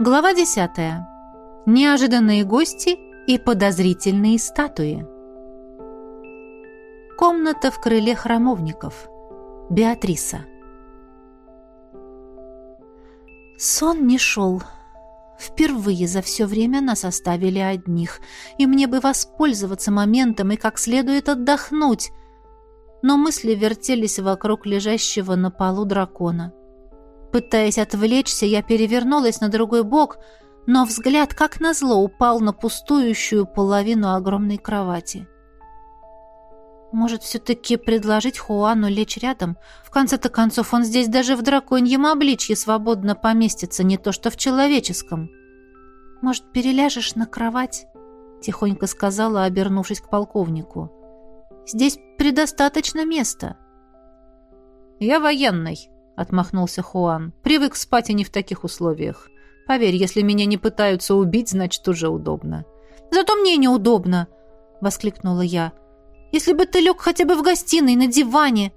Глава 10. Неожиданные гости и подозрительные статуи. Комната в крыле храмовников. Беатриса. Сон не шел. Впервые за все время нас оставили одних, и мне бы воспользоваться моментом и как следует отдохнуть. Но мысли вертелись вокруг лежащего на полу дракона. Пытаясь отвлечься, я перевернулась на другой бок, но взгляд, как назло, упал на пустующую половину огромной кровати. Может, все-таки предложить Хуану лечь рядом? В конце-то концов, он здесь даже в драконьем обличье свободно поместится, не то что в человеческом. Может, переляжешь на кровать? Тихонько сказала, обернувшись к полковнику. Здесь предостаточно места. Я военный, отмахнулся Хуан. Привык спать и не в таких условиях. Поверь, если меня не пытаются убить, значит, уже удобно. Зато мне неудобно, воскликнула я. Если бы ты лег хотя бы в гостиной на диване.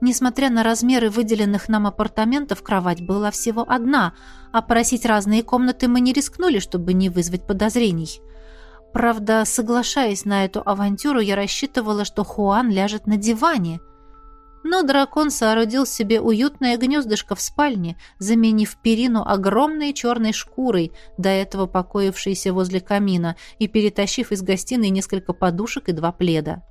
Несмотря на размеры выделенных нам апартаментов, кровать была всего одна, а просить разные комнаты мы не рискнули, чтобы не вызвать подозрений. Правда, соглашаясь на эту авантюру, я рассчитывала, что Хуан ляжет на диване. Но дракон соорудил себе уютное гнездышко в спальне, заменив перину огромной черной шкурой, до этого покоившейся возле камина, и перетащив из гостиной несколько подушек и два пледа.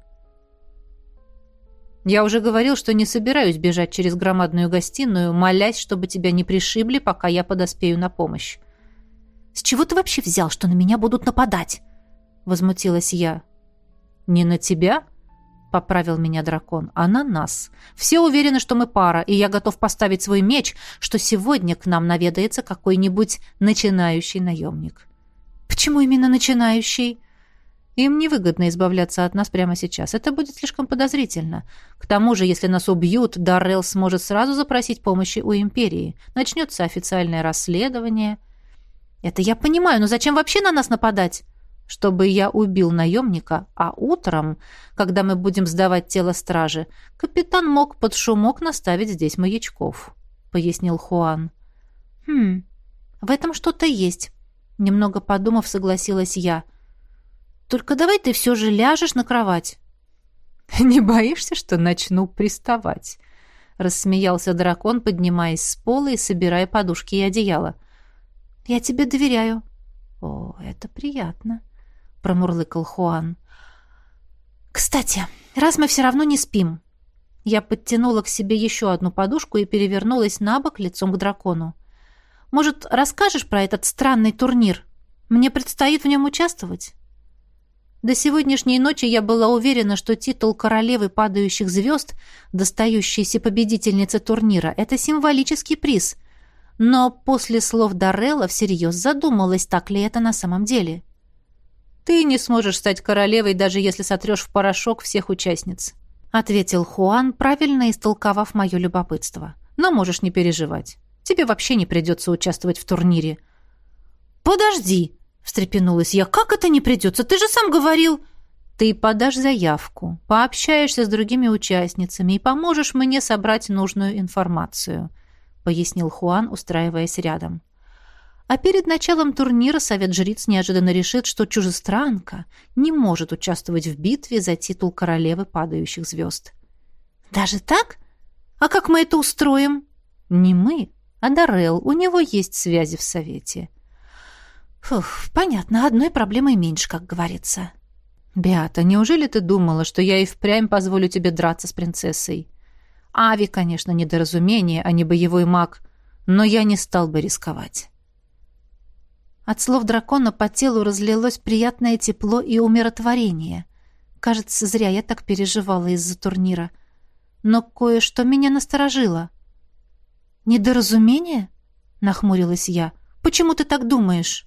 «Я уже говорил, что не собираюсь бежать через громадную гостиную, молясь, чтобы тебя не пришибли, пока я подоспею на помощь». «С чего ты вообще взял, что на меня будут нападать?» — возмутилась я. «Не на тебя?» — поправил меня дракон, — а на нас. Все уверены, что мы пара, и я готов поставить свой меч, что сегодня к нам наведается какой-нибудь начинающий наемник. Почему именно начинающий? Им невыгодно избавляться от нас прямо сейчас. Это будет слишком подозрительно. К тому же, если нас убьют, Даррелл сможет сразу запросить помощи у Империи. Начнется официальное расследование. Это я понимаю, но зачем вообще на нас нападать? Чтобы я убил наемника, а утром, когда мы будем сдавать тело стражи, капитан мог под шумок наставить здесь маячков», — пояснил Хуан. «Хм, в этом что-то есть», — немного подумав, согласилась я. «Только давай ты все же ляжешь на кровать». «Не боишься, что начну приставать?» — рассмеялся дракон, поднимаясь с пола и собирая подушки и одеяло. «Я тебе доверяю». «О, это приятно» промурлыкал Хуан. «Кстати, раз мы все равно не спим...» Я подтянула к себе еще одну подушку и перевернулась на бок лицом к дракону. «Может, расскажешь про этот странный турнир? Мне предстоит в нем участвовать?» До сегодняшней ночи я была уверена, что титул королевы падающих звезд, достающийся победительнице турнира, это символический приз. Но после слов Даррелла всерьез задумалась, так ли это на самом деле. Ты не сможешь стать королевой, даже если сотрешь в порошок всех участниц», — ответил Хуан, правильно истолковав мое любопытство. «Но можешь не переживать. Тебе вообще не придется участвовать в турнире». «Подожди!» — встрепенулась я. «Как это не придется? Ты же сам говорил...» «Ты подашь заявку, пообщаешься с другими участницами и поможешь мне собрать нужную информацию», — пояснил Хуан, устраиваясь рядом. А перед началом турнира совет жриц неожиданно решит, что чужестранка не может участвовать в битве за титул королевы падающих звезд. «Даже так? А как мы это устроим?» «Не мы, а Дарел. У него есть связи в совете». «Фух, понятно, одной проблемой меньше, как говорится». «Беата, неужели ты думала, что я и впрямь позволю тебе драться с принцессой?» «Ави, конечно, недоразумение, а не боевой маг, но я не стал бы рисковать». От слов дракона по телу разлилось приятное тепло и умиротворение. Кажется, зря я так переживала из-за турнира. Но кое-что меня насторожило. «Недоразумение?» — нахмурилась я. «Почему ты так думаешь?»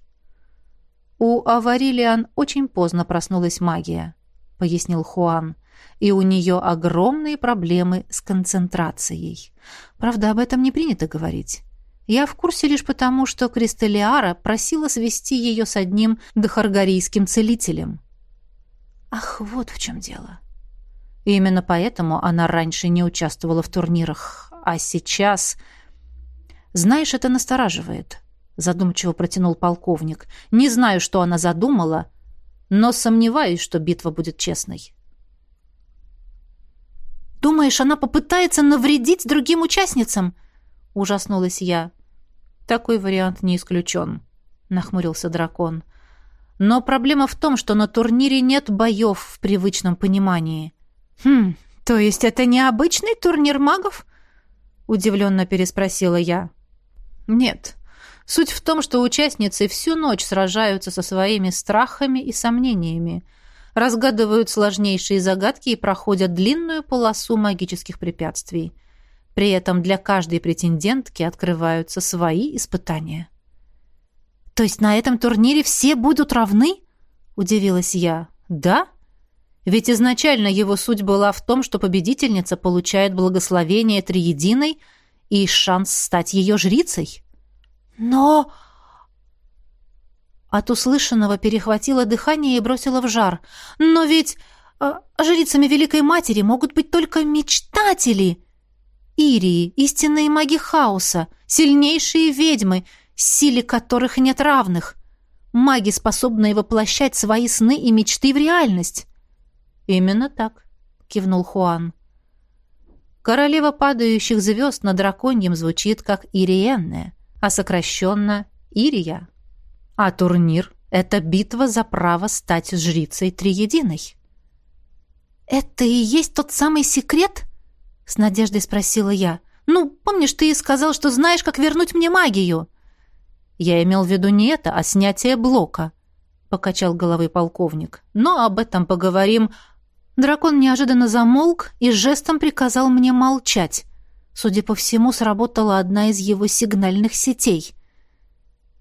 «У Аварилиан очень поздно проснулась магия», — пояснил Хуан. «И у нее огромные проблемы с концентрацией. Правда, об этом не принято говорить. Я в курсе лишь потому, что Кристалиара просила свести ее с одним дохаргарийским целителем. Ах, вот в чем дело. И именно поэтому она раньше не участвовала в турнирах, а сейчас... Знаешь, это настораживает. задумчиво протянул полковник. Не знаю, что она задумала, но сомневаюсь, что битва будет честной. Думаешь, она попытается навредить другим участницам? Ужаснулась я. Такой вариант не исключен, нахмурился дракон. Но проблема в том, что на турнире нет боев в привычном понимании. Хм, то есть это не обычный турнир магов? Удивленно переспросила я. Нет. Суть в том, что участницы всю ночь сражаются со своими страхами и сомнениями разгадывают сложнейшие загадки и проходят длинную полосу магических препятствий. При этом для каждой претендентки открываются свои испытания. «То есть на этом турнире все будут равны?» – удивилась я. «Да? Ведь изначально его суть была в том, что победительница получает благословение Триединой и шанс стать ее жрицей». «Но...» От услышанного перехватило дыхание и бросило в жар. «Но ведь э, жрицами Великой Матери могут быть только мечтатели!» Ирии, истинные маги хаоса, сильнейшие ведьмы, силе которых нет равных. Маги, способные воплощать свои сны и мечты в реальность. «Именно так», — кивнул Хуан. «Королева падающих звезд на драконьем звучит как Ириенная, а сокращенно Ирия». А турнир — это битва за право стать жрицей Триединой. «Это и есть тот самый секрет?» — с надеждой спросила я. «Ну, помнишь, ты сказал, что знаешь, как вернуть мне магию?» «Я имел в виду не это, а снятие блока», — покачал головой полковник. «Но об этом поговорим...» Дракон неожиданно замолк и жестом приказал мне молчать. Судя по всему, сработала одна из его сигнальных сетей —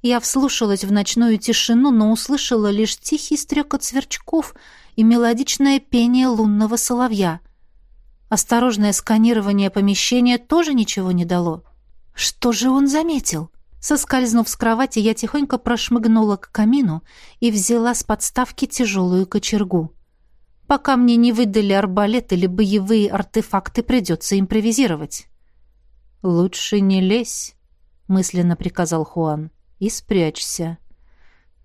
я вслушалась в ночную тишину, но услышала лишь тихий стрекот сверчков и мелодичное пение лунного соловья. Осторожное сканирование помещения тоже ничего не дало. Что же он заметил? Соскользнув с кровати, я тихонько прошмыгнула к камину и взяла с подставки тяжелую кочергу. Пока мне не выдали арбалет или боевые артефакты, придется импровизировать. «Лучше не лезь», — мысленно приказал Хуан и спрячься.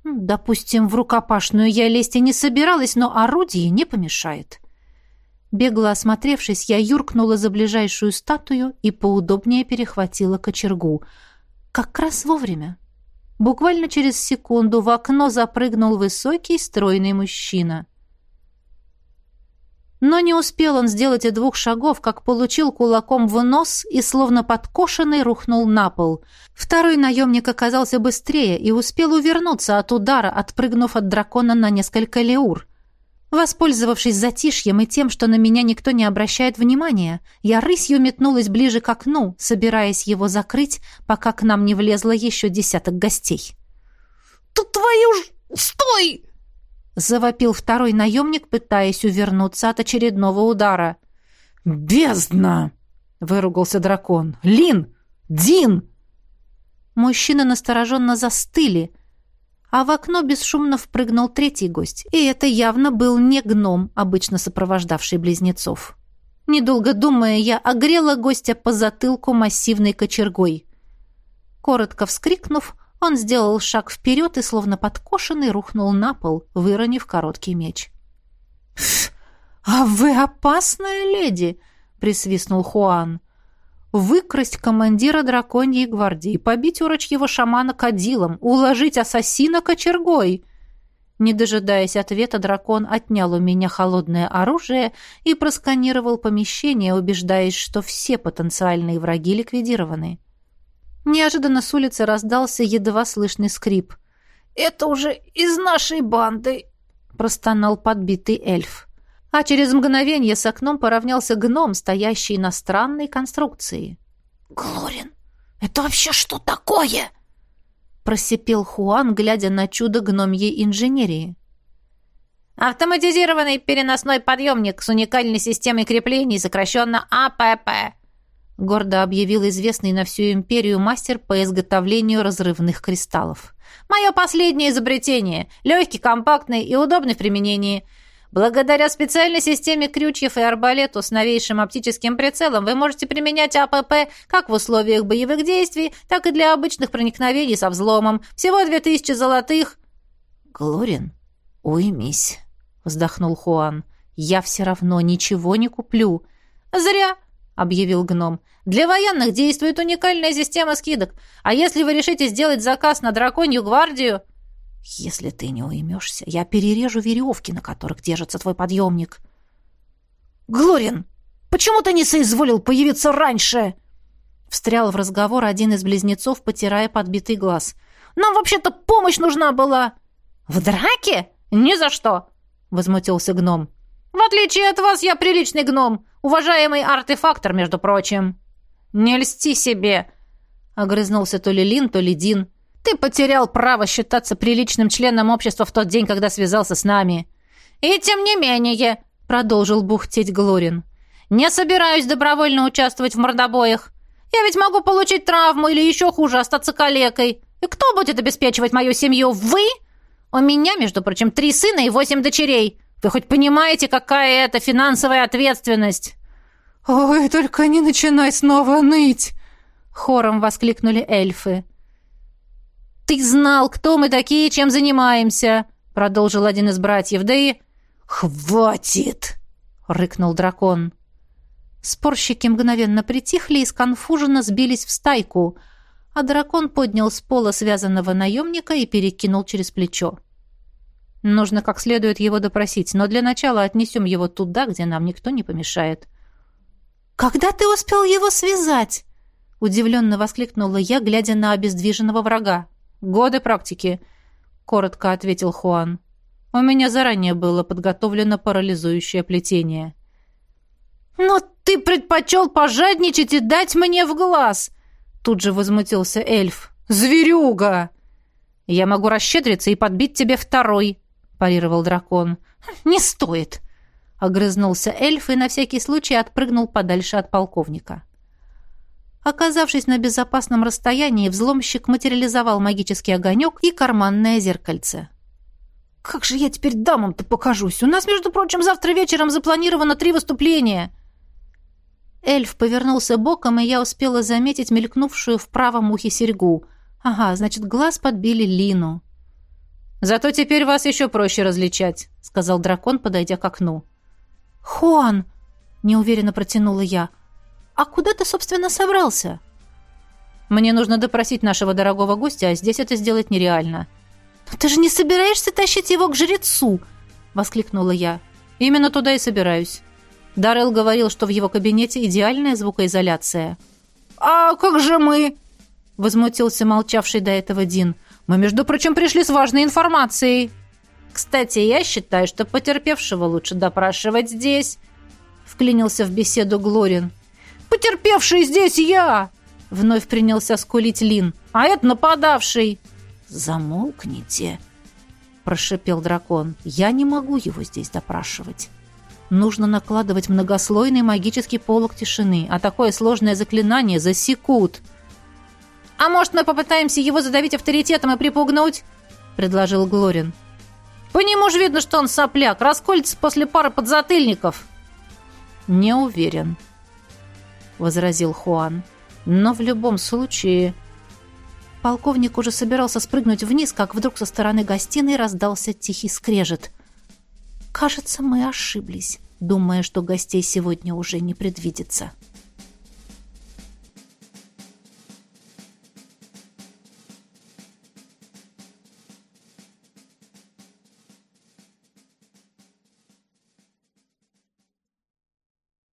Допустим, в рукопашную я лезть и не собиралась, но орудие не помешает. Бегло осмотревшись, я юркнула за ближайшую статую и поудобнее перехватила кочергу. Как раз вовремя. Буквально через секунду в окно запрыгнул высокий, стройный мужчина. Но не успел он сделать и двух шагов, как получил кулаком в нос и, словно подкошенный, рухнул на пол. Второй наемник оказался быстрее и успел увернуться от удара, отпрыгнув от дракона на несколько леур. Воспользовавшись затишьем и тем, что на меня никто не обращает внимания, я рысью метнулась ближе к окну, собираясь его закрыть, пока к нам не влезло еще десяток гостей. «Тут твою ж... Стой!» Завопил второй наемник, пытаясь увернуться от очередного удара. «Бездна!» — выругался дракон. «Лин! Дин!» Мужчины настороженно застыли, а в окно бесшумно впрыгнул третий гость, и это явно был не гном, обычно сопровождавший близнецов. Недолго думая, я огрела гостя по затылку массивной кочергой. Коротко вскрикнув, он сделал шаг вперед и, словно подкошенный, рухнул на пол, выронив короткий меч. «А вы опасная леди!» — присвистнул Хуан. «Выкрасть командира драконьей гвардии, побить урочьего шамана кадилом, уложить ассасина кочергой!» Не дожидаясь ответа, дракон отнял у меня холодное оружие и просканировал помещение, убеждаясь, что все потенциальные враги ликвидированы. Неожиданно с улицы раздался едва слышный скрип. «Это уже из нашей банды!» — простонал подбитый эльф. А через мгновение с окном поравнялся гном, стоящий на странной конструкции. «Глорин, это вообще что такое?» — просипел Хуан, глядя на чудо гномьей инженерии. «Автоматизированный переносной подъемник с уникальной системой креплений, сокращенно АПП», — гордо объявил известный на всю империю мастер по изготовлению разрывных кристаллов. «Мое последнее изобретение. Легкий, компактный и удобный в применении. Благодаря специальной системе крючьев и арбалету с новейшим оптическим прицелом вы можете применять АПП как в условиях боевых действий, так и для обычных проникновений со взломом. Всего две тысячи золотых. Глорин, уймись, вздохнул Хуан. Я все равно ничего не куплю. Зря, объявил гном. Для военных действует уникальная система скидок. А если вы решите сделать заказ на драконью гвардию, если ты не уймешься, я перережу веревки, на которых держится твой подъемник. Глорин, почему ты не соизволил появиться раньше? Встрял в разговор один из близнецов, потирая подбитый глаз. Нам вообще-то помощь нужна была. В драке? Ни за что, возмутился гном. В отличие от вас, я приличный гном, уважаемый артефактор, между прочим. Не льсти себе, огрызнулся то ли Лин, то ли Дин. Ты потерял право считаться приличным членом общества в тот день, когда связался с нами. И тем не менее, продолжил бухтеть Глорин, не собираюсь добровольно участвовать в мордобоях. Я ведь могу получить травму или еще хуже остаться калекой. И кто будет обеспечивать мою семью? Вы? У меня, между прочим, три сына и восемь дочерей. Вы хоть понимаете, какая это финансовая ответственность? Ой, только не начинай снова ныть, хором воскликнули эльфы. «Ты знал, кто мы такие, чем занимаемся!» — продолжил один из братьев. «Да и...» «Хватит!» — рыкнул дракон. Спорщики мгновенно притихли и сконфуженно сбились в стайку, а дракон поднял с пола связанного наемника и перекинул через плечо. Нужно как следует его допросить, но для начала отнесем его туда, где нам никто не помешает. «Когда ты успел его связать?» — удивленно воскликнула я, глядя на обездвиженного врага. «Годы практики», — коротко ответил Хуан. «У меня заранее было подготовлено парализующее плетение». «Но ты предпочел пожадничать и дать мне в глаз!» Тут же возмутился эльф. «Зверюга!» «Я могу расщедриться и подбить тебе второй», — парировал дракон. «Не стоит!» — огрызнулся эльф и на всякий случай отпрыгнул подальше от полковника. Оказавшись на безопасном расстоянии, взломщик материализовал магический огонек и карманное зеркальце. «Как же я теперь дамам-то покажусь? У нас, между прочим, завтра вечером запланировано три выступления!» Эльф повернулся боком, и я успела заметить мелькнувшую в правом ухе серьгу. «Ага, значит, глаз подбили Лину». «Зато теперь вас еще проще различать», — сказал дракон, подойдя к окну. «Хуан!» — неуверенно протянула я — «А куда ты, собственно, собрался?» «Мне нужно допросить нашего дорогого гостя, а здесь это сделать нереально». «Но ты же не собираешься тащить его к жрецу?» — воскликнула я. «Именно туда и собираюсь». Даррелл говорил, что в его кабинете идеальная звукоизоляция. «А как же мы?» — возмутился молчавший до этого Дин. «Мы, между прочим, пришли с важной информацией». «Кстати, я считаю, что потерпевшего лучше допрашивать здесь», — вклинился в беседу Глорин. Потерпевший здесь я!» Вновь принялся скулить Лин. «А это нападавший!» «Замолкните!» Прошипел дракон. «Я не могу его здесь допрашивать. Нужно накладывать многослойный магический полог тишины, а такое сложное заклинание засекут». «А может, мы попытаемся его задавить авторитетом и припугнуть?» предложил Глорин. «По нему же видно, что он сопляк, расколется после пары подзатыльников». «Не уверен», — возразил Хуан. «Но в любом случае...» Полковник уже собирался спрыгнуть вниз, как вдруг со стороны гостиной раздался тихий скрежет. «Кажется, мы ошиблись, думая, что гостей сегодня уже не предвидится».